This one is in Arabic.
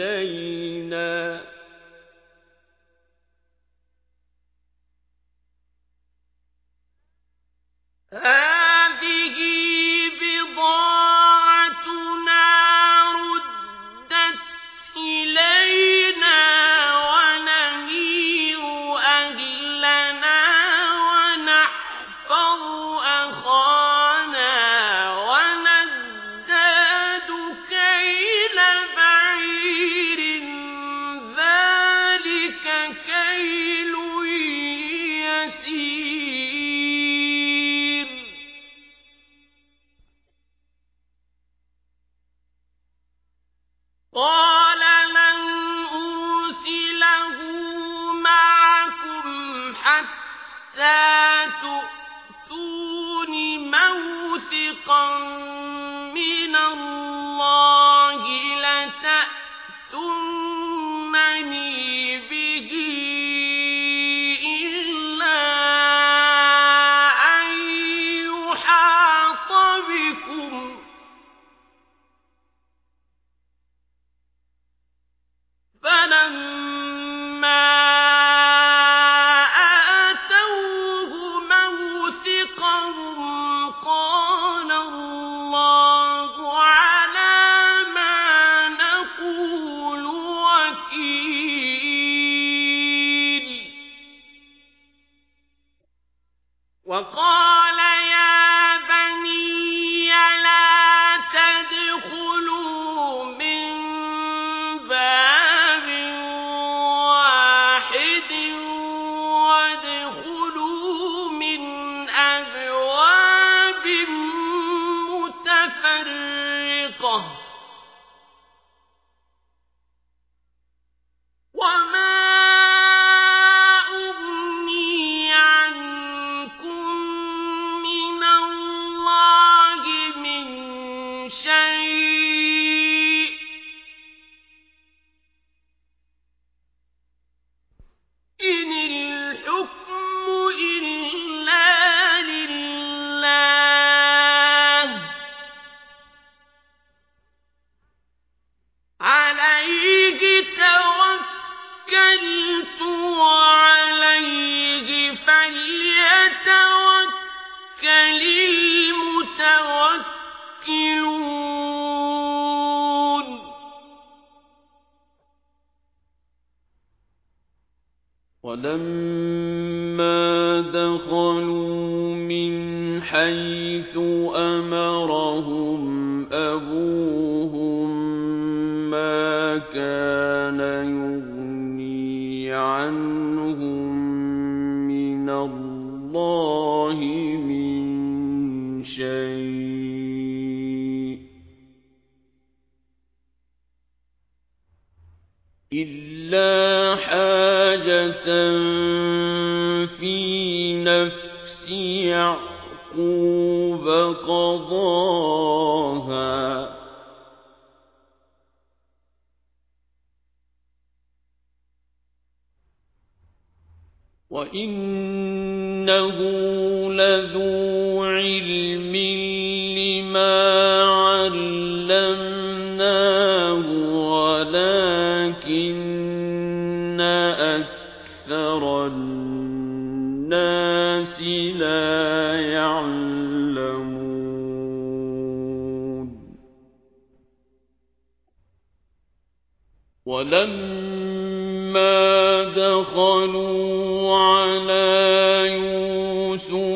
إِلَيْنَا ۖ مَوْثِقًا الْمُتَوَكِّلُونَ وَلَمَّا دَخَلُوا مِنْ حَيْثُ أَمَرَهُمْ أَبُوهُم مَّا كَانَ يُغْنِي عَنْهُم مِّنَ اللَّهِ مِن شَيْءٍ. إِلَّا حَاجَةً فِي نَفْسِ يَعْقُوبَ قَضَاهَا ۚ. وَإِنَّهُ لَذُو عِلْمٍ لِّمَا عَلَّمْنَاهُ وَلَٰكِنَّ أَكْثَرَ النَّاسِ لا يعلمون ولما دخلوا على